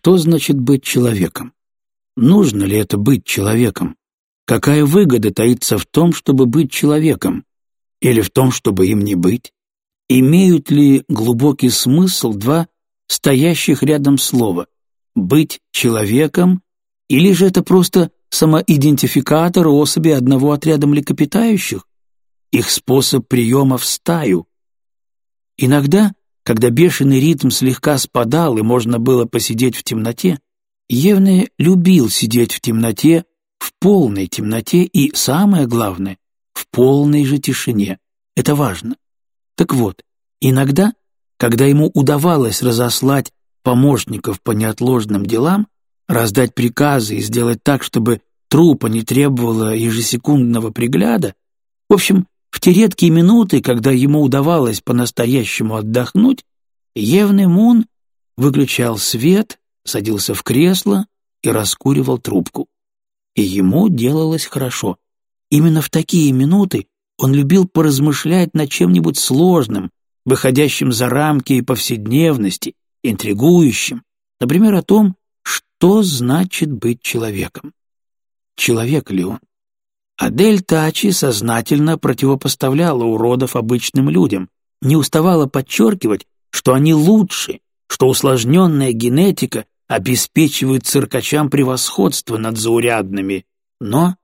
Что значит быть человеком? Нужно ли это быть человеком? Какая выгода таится в том, чтобы быть человеком? Или в том, чтобы им не быть? Имеют ли глубокий смысл два стоящих рядом слова «быть человеком» или же это просто самоидентификатор особи одного отряда млекопитающих, их способ приема в стаю? Иногда, когда бешеный ритм слегка спадал и можно было посидеть в темноте, Евне любил сидеть в темноте, в полной темноте и, самое главное, в полной же тишине. Это важно. Так вот, иногда, когда ему удавалось разослать помощников по неотложным делам, раздать приказы и сделать так, чтобы трупа не требовало ежесекундного пригляда, в общем, в те редкие минуты, когда ему удавалось по-настоящему отдохнуть, Евный Мун выключал свет, садился в кресло и раскуривал трубку. И ему делалось хорошо. Именно в такие минуты он любил поразмышлять над чем-нибудь сложным, выходящим за рамки повседневности, интригующим, например, о том, что значит быть человеком. Человек ли он? Адель Тачи сознательно противопоставляла уродов обычным людям, не уставала подчеркивать, что они лучше, что усложненная генетика обеспечивает циркачам превосходство над заурядными, но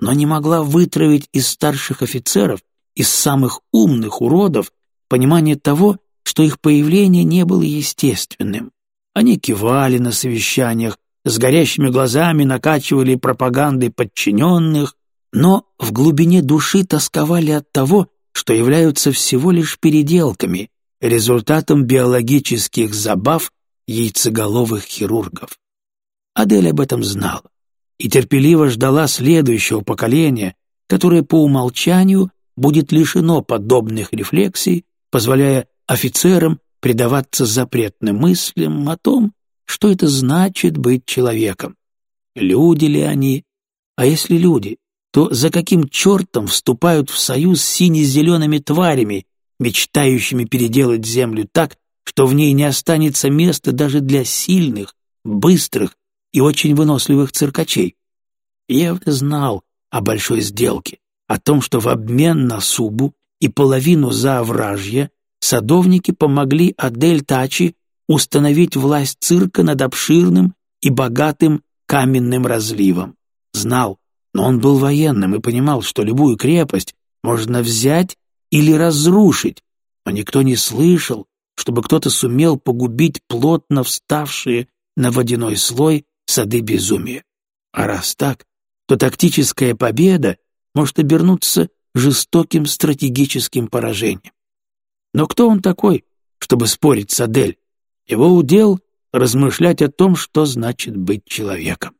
но не могла вытравить из старших офицеров, из самых умных уродов, понимание того, что их появление не было естественным. Они кивали на совещаниях, с горящими глазами накачивали пропагандой подчиненных, но в глубине души тосковали от того, что являются всего лишь переделками, результатом биологических забав яйцеголовых хирургов. Адель об этом знала и терпеливо ждала следующего поколения, которое по умолчанию будет лишено подобных рефлексий, позволяя офицерам предаваться запретным мыслям о том, что это значит быть человеком. Люди ли они? А если люди, то за каким чертом вступают в союз с сине-зелеными тварями, мечтающими переделать землю так, что в ней не останется места даже для сильных, быстрых и очень выносливых циркачей. Я знал о большой сделке, о том, что в обмен на Субу и половину за овражье садовники помогли Адель Тачи установить власть цирка над обширным и богатым каменным разливом. Знал, но он был военным и понимал, что любую крепость можно взять или разрушить, но никто не слышал, чтобы кто-то сумел погубить плотно вставшие на водяной слой сады безумия. А раз так, то тактическая победа может обернуться жестоким стратегическим поражением. Но кто он такой, чтобы спорить с Адель? Его удел — размышлять о том, что значит быть человеком.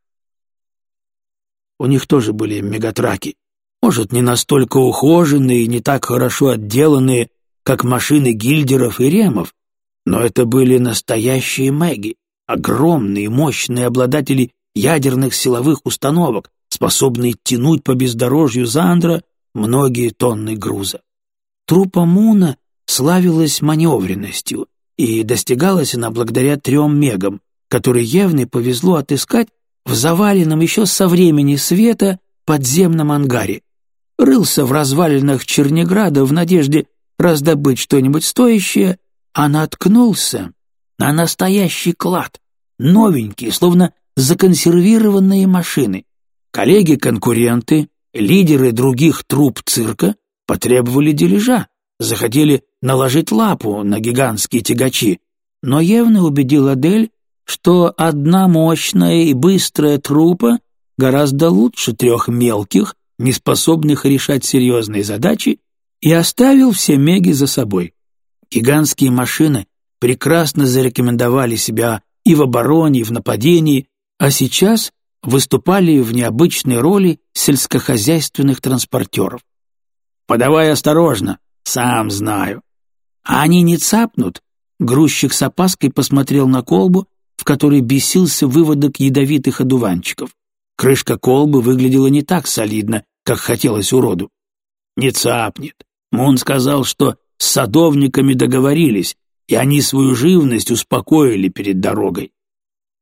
У них тоже были мегатраки, может, не настолько ухоженные и не так хорошо отделанные, как машины гильдеров и ремов, но это были настоящие мэги, огромные, мощные обладатели ядерных силовых установок, способные тянуть по бездорожью Зандра многие тонны груза. Трупа Муна славилась маневренностью, и достигалась она благодаря трем мегам, которые явно повезло отыскать в заваленном еще со времени света подземном ангаре. Рылся в развалинах Чернеграда в надежде раздобыть что-нибудь стоящее, а наткнулся на настоящий клад, новенькие, словно законсервированные машины. Коллеги-конкуренты, лидеры других труп цирка потребовали дележа, захотели наложить лапу на гигантские тягачи, но явно убедил Адель, что одна мощная и быстрая трупа гораздо лучше трех мелких, неспособных решать серьезные задачи, и оставил все меги за собой. Гигантские машины прекрасно зарекомендовали себя и в обороне, и в нападении, а сейчас выступали в необычной роли сельскохозяйственных транспортеров. «Подавай осторожно, сам знаю». «А они не цапнут?» Грузчик с опаской посмотрел на колбу, в которой бесился выводок ядовитых одуванчиков. Крышка колбы выглядела не так солидно, как хотелось уроду. «Не цапнет. Мун сказал, что с садовниками договорились, и они свою живность успокоили перед дорогой.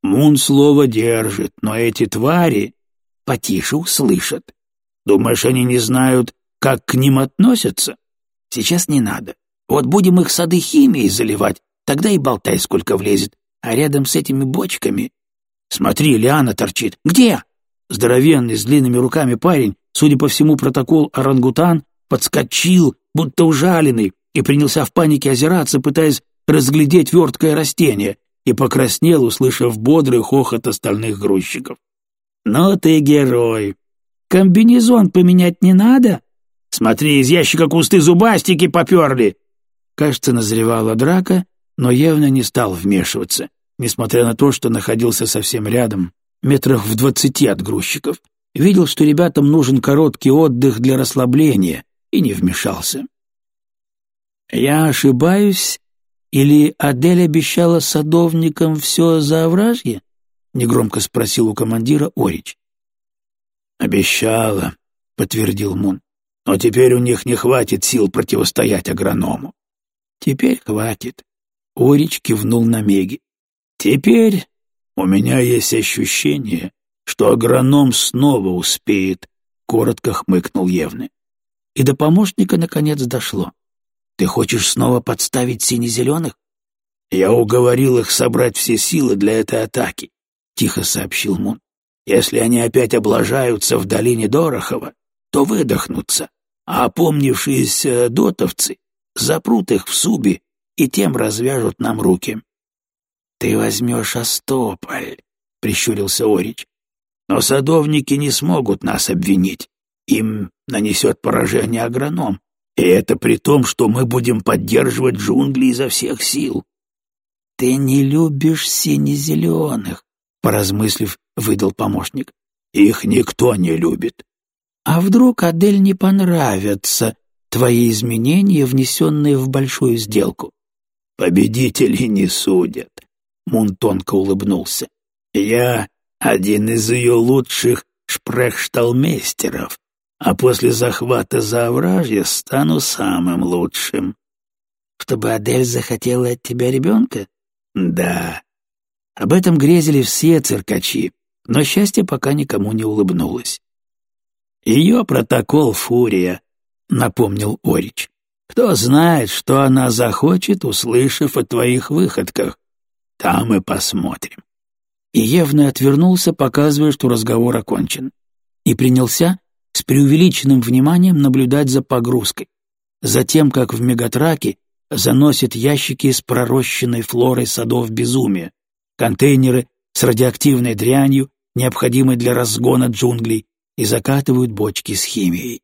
Мун слово держит, но эти твари потише услышат. Думаешь, они не знают, как к ним относятся? Сейчас не надо. Вот будем их сады химией заливать, тогда и болтай, сколько влезет. А рядом с этими бочками... Смотри, лиана торчит. Где? Здоровенный, с длинными руками парень, судя по всему, протокол орангутан, подскочил, будто ужаленный, и принялся в панике озираться, пытаясь разглядеть верткое растение, и покраснел, услышав бодрый хохот остальных грузчиков. «Ну ты герой! Комбинезон поменять не надо? Смотри, из ящика кусты зубастики поперли!» Кажется, назревала драка, но явно не стал вмешиваться, несмотря на то, что находился совсем рядом, метрах в двадцати от грузчиков. Видел, что ребятам нужен короткий отдых для расслабления, и не вмешался. «Я ошибаюсь, или Адель обещала садовникам все за овражье?» — негромко спросил у командира Орич. «Обещала», — подтвердил Мун. «Но теперь у них не хватит сил противостоять агроному». «Теперь хватит», — Орич кивнул на Меги. «Теперь у меня есть ощущение, что агроном снова успеет», — коротко хмыкнул Евны. И до помощника наконец дошло. «Ты хочешь снова подставить сине-зеленых?» «Я уговорил их собрать все силы для этой атаки. — тихо сообщил Мун. «Если они опять облажаются в долине Дорохова, то выдохнутся, а опомнившиеся дотовцы запрут их в субе и тем развяжут нам руки». «Ты возьмешь Остополь», — прищурился Орич. «Но садовники не смогут нас обвинить. Им нанесет поражение агроном, и это при том, что мы будем поддерживать джунгли изо всех сил». «Ты не любишь сине-зеленых», поразмыслив, выдал помощник. Их никто не любит. А вдруг Адель не понравятся твои изменения, внесенные в большую сделку? Победители не судят. Мун тонко улыбнулся. Я один из ее лучших шпрехшталмейстеров, а после захвата Завражья стану самым лучшим. Чтобы Адель захотела от тебя ребенка? Да, об этом грезили все циркачи, но счастье пока никому не улыбнулось. «Ее протокол Фурия», — напомнил Орич. «Кто знает, что она захочет, услышав о твоих выходках. Там и посмотрим». И Евный отвернулся, показывая, что разговор окончен, и принялся с преувеличенным вниманием наблюдать за погрузкой, за тем, как в мегатраке заносят ящики с пророщенной флорой садов безумия, контейнеры с радиоактивной дрянью, необходимой для разгона джунглей, и закатывают бочки с химией.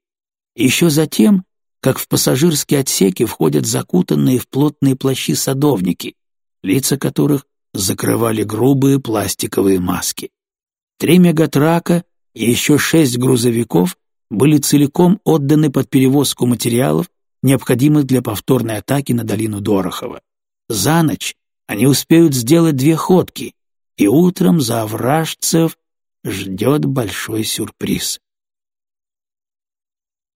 Еще затем, как в пассажирские отсеки входят закутанные в плотные плащи садовники, лица которых закрывали грубые пластиковые маски. Три мегатрака и еще шесть грузовиков были целиком отданы под перевозку материалов, необходимых для повторной атаки на долину Дорохова. За ночь они успеют сделать две ходки, и утром за овражцев ждет большой сюрприз.